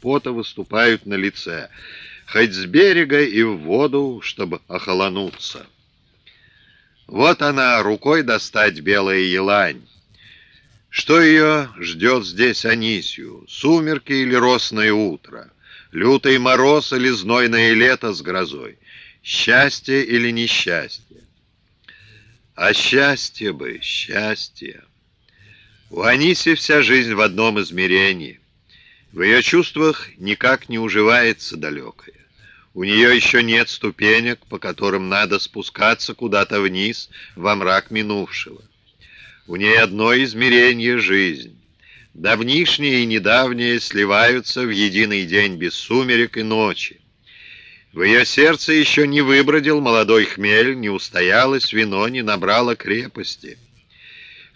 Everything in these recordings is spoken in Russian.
пота выступают на лице, хоть с берега и в воду, чтобы охолонуться. Вот она, рукой достать белая елань. Что ее ждет здесь Анисью? Сумерки или росное утро? Лютый мороз или знойное лето с грозой? Счастье или несчастье? А счастье бы, счастье. У Аниси вся жизнь в одном измерении. В ее чувствах никак не уживается далекое. У нее еще нет ступенек, по которым надо спускаться куда-то вниз, во мрак минувшего. У ней одно измерение — жизнь. Давнишнее и недавнее сливаются в единый день без сумерек и ночи. В ее сердце еще не выбродил молодой хмель, не устоялось вино, не набрало крепости.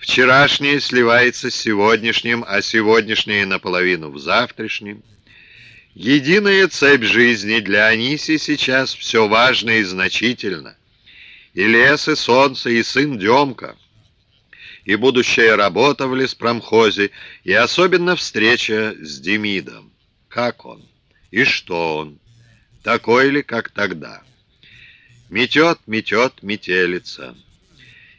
Вчерашнее сливается с сегодняшним, а сегодняшнее наполовину в завтрашнем. Единая цепь жизни для Аниси сейчас все важно и значительно. И лес, и солнце, и сын Демка, и будущая работа в леспромхозе, и особенно встреча с Демидом. Как он? И что он? такой ли, как тогда. Метет, метет, метелица.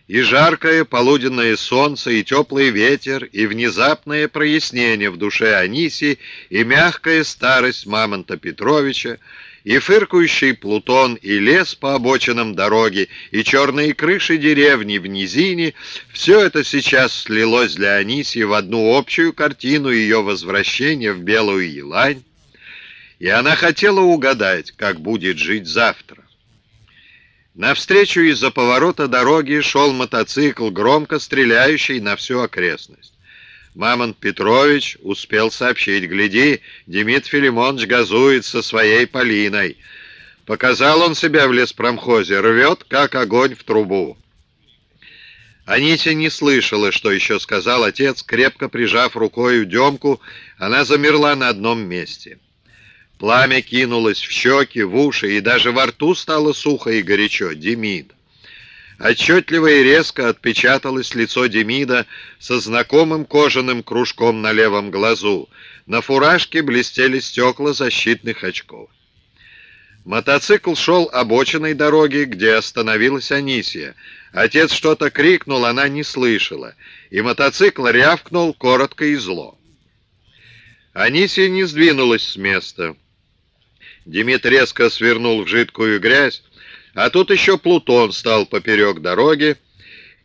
И жаркое полуденное солнце, и теплый ветер, и внезапное прояснение в душе Аниси, и мягкая старость Мамонта Петровича, и фыркающий Плутон, и лес по обочинам дороги, и черные крыши деревни в низине — все это сейчас слилось для Аниси в одну общую картину ее возвращения в Белую Елань, и она хотела угадать, как будет жить завтра. Навстречу из-за поворота дороги шел мотоцикл, громко стреляющий на всю окрестность. Мамонт Петрович успел сообщить, «Гляди, Демид Филимонович газует со своей Полиной. Показал он себя в леспромхозе, рвет, как огонь в трубу». Анися не слышала, что еще сказал отец, крепко прижав рукой Демку, она замерла на одном месте. Пламя кинулось в щеки, в уши, и даже во рту стало сухо и горячо. Демид. Отчетливо и резко отпечаталось лицо Демида со знакомым кожаным кружком на левом глазу. На фуражке блестели стекла защитных очков. Мотоцикл шел обочиной дороги, где остановилась Анисия. Отец что-то крикнул, она не слышала, и мотоцикл рявкнул коротко и зло. Анисия не сдвинулась с места. Демид резко свернул в жидкую грязь, а тут еще Плутон стал поперек дороги.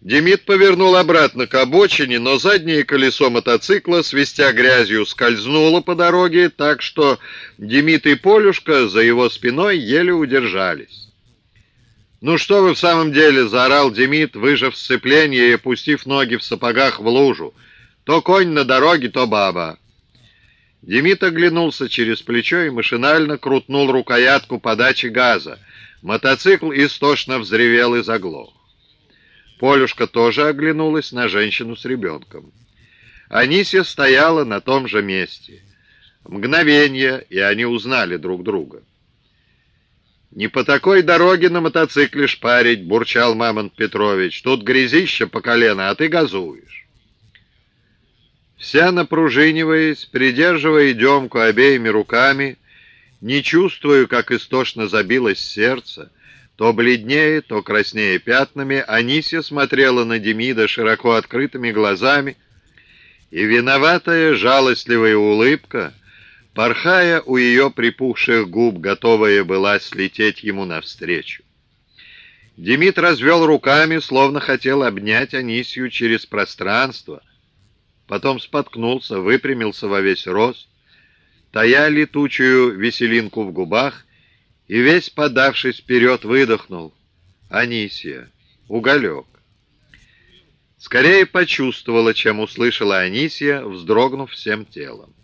Демид повернул обратно к обочине, но заднее колесо мотоцикла, свистя грязью, скользнуло по дороге, так что Демид и Полюшка за его спиной еле удержались. «Ну что вы в самом деле?» — заорал Демид, выжав сцепление и опустив ноги в сапогах в лужу. «То конь на дороге, то баба». Демид оглянулся через плечо и машинально крутнул рукоятку подачи газа. Мотоцикл истошно взревел и заглох. Полюшка тоже оглянулась на женщину с ребенком. Анисия стояла на том же месте. Мгновение, и они узнали друг друга. «Не по такой дороге на мотоцикле шпарить», — бурчал Мамонт Петрович. «Тут грязище по колено, а ты газуешь». Вся напружиниваясь, придерживая демку обеими руками, не чувствую, как истошно забилось сердце, то бледнее, то краснее пятнами, Анисия смотрела на Демида широко открытыми глазами, и виноватая жалостливая улыбка, порхая у ее припухших губ, готовая была слететь ему навстречу. Демид развел руками, словно хотел обнять Анисию через пространство — потом споткнулся, выпрямился во весь рост, тая летучую веселинку в губах и весь подавшись вперед выдохнул. «Анисия, уголек». Скорее почувствовала, чем услышала Анисия, вздрогнув всем телом.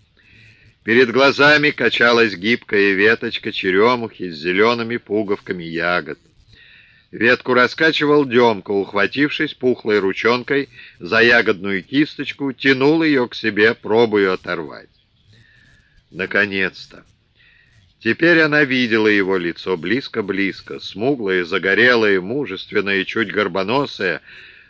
Перед глазами качалась гибкая веточка черемухи с зелеными пуговками ягод. Ветку раскачивал Демка, ухватившись пухлой ручонкой за ягодную кисточку, тянул ее к себе, пробуя оторвать. Наконец-то! Теперь она видела его лицо близко-близко, смуглое, загорелое, мужественное, чуть горбоносое,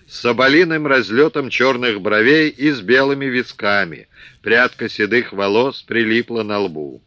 с соболиным разлетом черных бровей и с белыми висками. Прядка седых волос прилипла на лбу.